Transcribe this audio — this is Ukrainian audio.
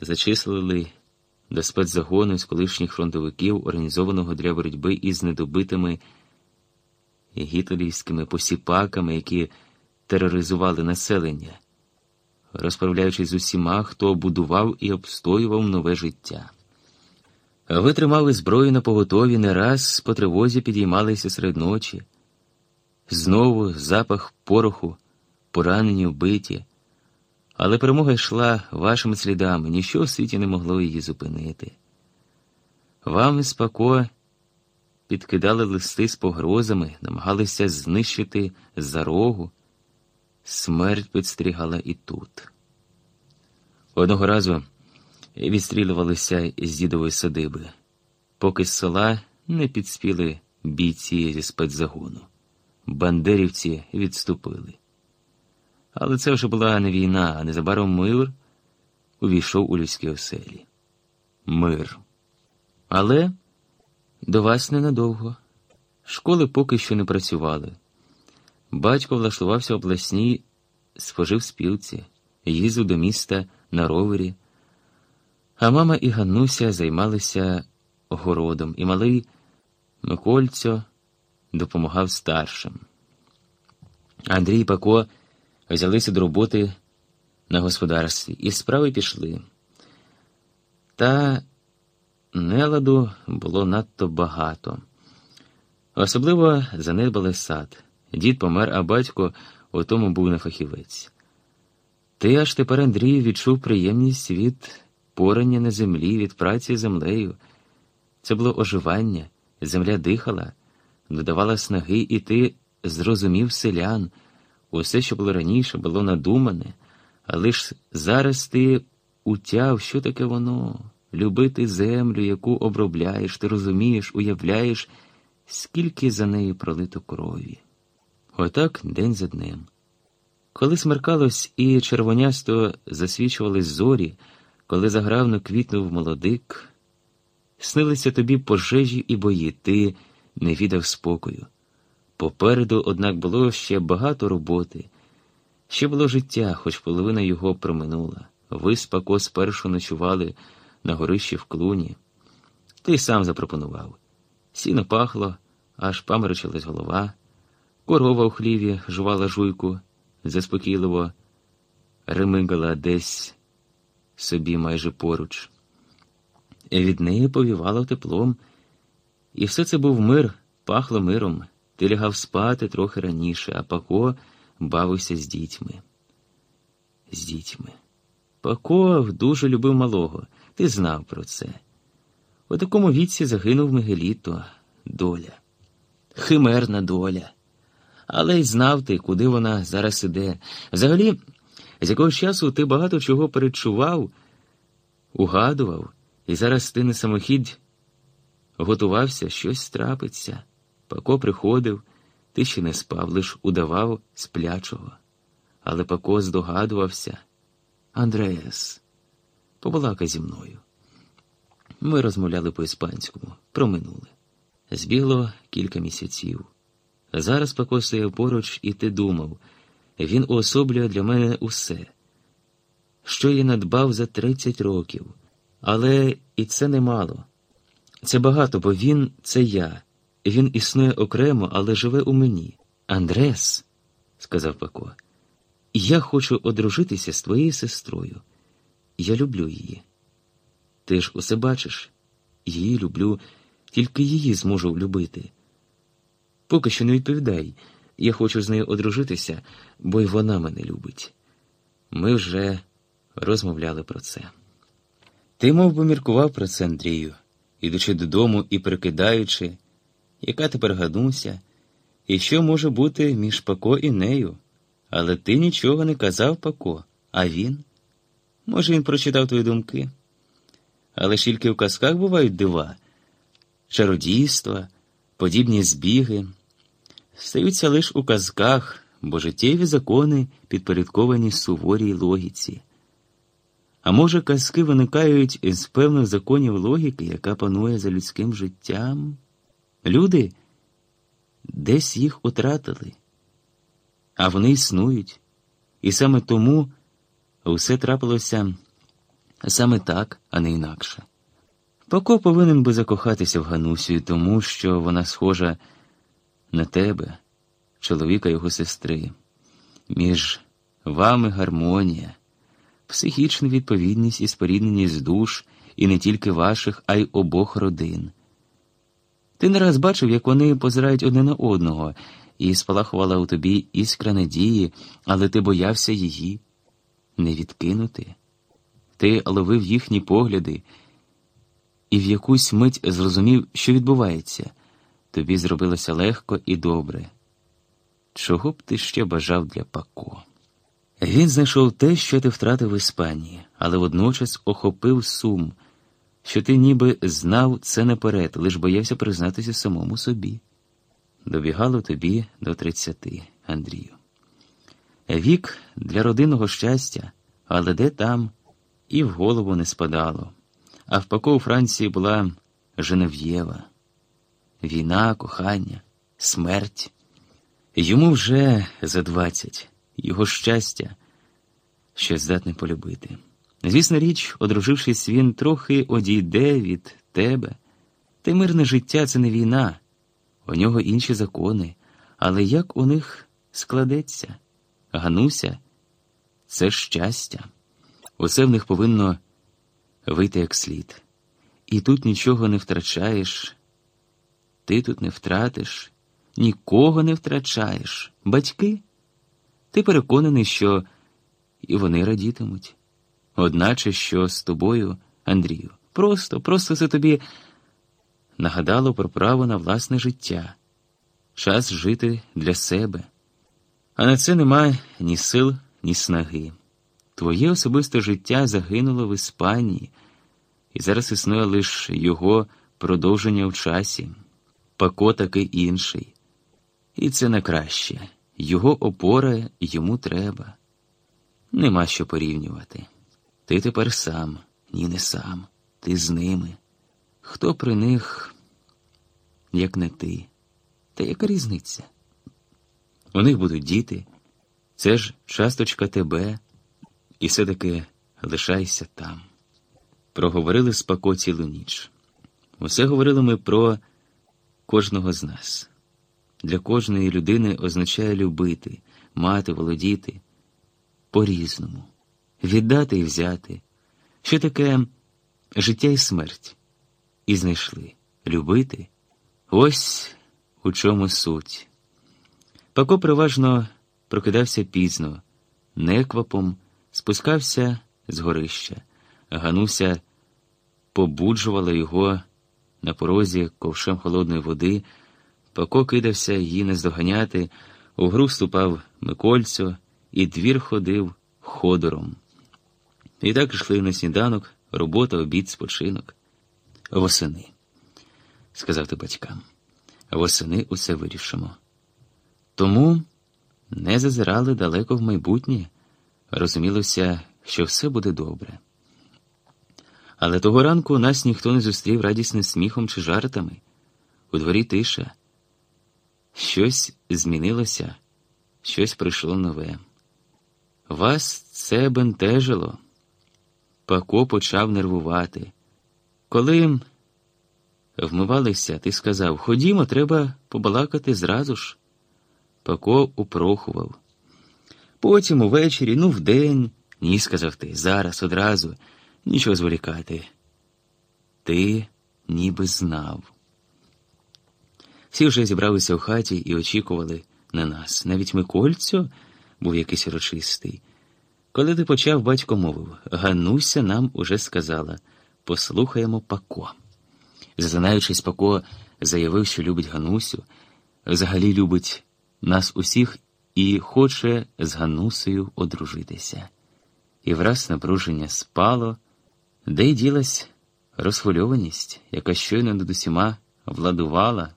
зачислили до спецзагону з колишніх фронтовиків, організованого для боротьби із недобитими гітлерівськими посіпаками, які тероризували населення, розправляючись з усіма, хто будував і обстоював нове життя. Ви тримали зброю на поготові, не раз по тривозі підіймалися серед ночі. Знову запах пороху, поранені, вбиті. Але перемога йшла вашими слідами, ніщо в світі не могло її зупинити. Вам із Пако підкидали листи з погрозами, намагалися знищити за рогу. Смерть підстрігала і тут. Одного разу відстрілювалися з дідової садиби, поки з села не підспіли бійці зі спецзагону. Бандерівці відступили. Але це вже була не війна, а незабаром мир увійшов у людські оселі. Мир. Але до вас ненадовго. Школи поки що не працювали. Батько влаштувався в обласній споживспілці, їздив до міста на ровері, а мама і Ганнуся займалися городом, і малий Микольцьо допомагав старшим. Андрій Пако взялися до роботи на господарстві, і справи пішли. Та неладу було надто багато. Особливо занедбали сад. Дід помер, а батько у тому був не фахівець. Ти аж тепер Андрій відчув приємність від порання на землі, від праці землею. Це було оживання, земля дихала, додавала снаги, і ти зрозумів селян. Усе, що було раніше, було надумане, але ж зараз ти утяв, що таке воно любити землю, яку обробляєш, ти розумієш, уявляєш, скільки за неї пролито крові. Отак день за днем. Коли смеркалось і червонясто засвічувались зорі, коли загравно квітнув молодик, снилися тобі пожежі і бої, ти не віддав спокою. Попереду, однак, було ще багато роботи, ще було життя, хоч половина його проминула. Ви з Пако спершу ночували на горищі в клуні. Ти сам запропонував. Сіно пахло, аж паморочилась голова, корова у хліві жувала жуйку, заспокійливо ремигала десь собі майже поруч. Від неї повівало теплом, і все це був мир, пахло миром. Ти лягав спати трохи раніше, а Пако бавився з дітьми. З дітьми. Пако дуже любив малого, ти знав про це. У такому віці загинув Мигеліто, доля, химерна доля. Але й знав ти, куди вона зараз іде. Взагалі, з якогось часу ти багато чого передчував, угадував, і зараз ти не самохідь готувався, щось трапиться. Пако приходив, ти ще не спав, лиш удавав сплячого. Але Пако здогадувався. Андреас, побалакай зі мною. Ми розмовляли по-іспанському, про минуле. Збігло кілька місяців. Зараз Пако стояв поруч, і ти думав, він уособлює для мене усе, що я надбав за 30 років. Але і це немало. Це багато, бо він це я. Він існує окремо, але живе у мені. Андрес, сказав Пако, я хочу одружитися з твоєю сестрою. Я люблю її. Ти ж усе бачиш, її люблю, тільки її зможу любити. Поки що не відповідай, я хочу з нею одружитися, бо й вона мене любить. Ми вже розмовляли про це. Ти мов би міркував про це, Андрію, ідучи додому і прикидаючи яка тепер гадуся, і що може бути між Пако і нею. Але ти нічого не казав Пако, а він? Може, він прочитав твої думки. Але ж тільки в казках бувають дива, чародійства, подібні збіги. Стаються лише у казках, бо життєві закони підпорядковані суворій логіці. А може, казки виникають з певних законів логіки, яка панує за людським життям? Люди десь їх утратили, а вони існують. І саме тому все трапилося Саме так, а не інакше. Пако повинен би закохатися в Ганусю, тому що вона схожа на тебе, чоловіка його сестри. Між вами гармонія, психічна відповідність і спорідненість душ, і не тільки ваших, а й обох родин. Ти не раз бачив, як вони позирають одне на одного, і спалахувала у тобі іскра надії, але ти боявся її не відкинути. Ти ловив їхні погляди і в якусь мить зрозумів, що відбувається. Тобі зробилося легко і добре. Чого б ти ще бажав для Пако? Він знайшов те, що ти втратив в Іспанії, але водночас охопив сум, що ти ніби знав це наперед, лиш боявся признатися самому собі. Добігало тобі до тридцяти, Андрію. Вік для родинного щастя, але де там і в голову не спадало. А в Пако у Франції була Женев'єва, війна, кохання, смерть. Йому вже за двадцять, його щастя, що здатне полюбити. Звісна річ, одружившись, він трохи одійде від тебе. Те мирне життя це не війна, у нього інші закони, але як у них складеться? Гануся це щастя. Усе в них повинно вийти як слід. І тут нічого не втрачаєш, ти тут не втратиш, нікого не втрачаєш. Батьки, ти переконаний, що і вони радітимуть. Одначе, що з тобою, Андрію, просто, просто це тобі нагадало про право на власне життя, час жити для себе. А на це немає ні сил, ні снаги. Твоє особисте життя загинуло в Іспанії, і зараз існує лише його продовження в часі, пако таки інший. І це не краще. Його опора йому треба. Нема що порівнювати. Ти тепер сам, ні, не сам, ти з ними. Хто при них, як не ти? Та яка різниця? У них будуть діти, це ж часточка тебе, і все-таки лишайся там. Проговорили спако цілу ніч. Усе говорили ми про кожного з нас. Для кожної людини означає любити, мати, володіти по-різному, віддати і взяти, що таке життя і смерть, і знайшли любити. Ось у чому суть. Пако переважно прокидався пізно, неквапом, спускався з горища. Гануся побуджувала його на порозі ковшем холодної води, Пако кидався її наздоганяти, у гру вступав Микольцю, і двір ходив ходором. І так йшли на сніданок, робота, обід, спочинок. Восени, сказав ти батькам. Восени усе вирішимо. Тому не зазирали далеко в майбутнє, розумілося, що все буде добре. Але того ранку нас ніхто не зустрів радісним сміхом чи жартами. У дворі тиша. Щось змінилося, щось прийшло нове. Вас це бентежило. Пако почав нервувати. Коли вмивалися, ти сказав Ходімо, треба побалакати зразу ж. Пако упрохував. Потім увечері, ну, вдень, ні, сказав ти, зараз одразу, нічого зволікати. Ти ніби знав. Всі вже зібралися в хаті і очікували на нас. Навіть Микольцю був якийсь урочистий. Коли ти почав, батько мовив Гануся нам уже сказала послухаємо Пако. Зазинаючись, Пако заявив, що любить Ганусю, взагалі любить нас усіх і хоче з Ганусею одружитися. І враз напруження спало, де й ділась розхвильованість, яка щойно над усіма владувала.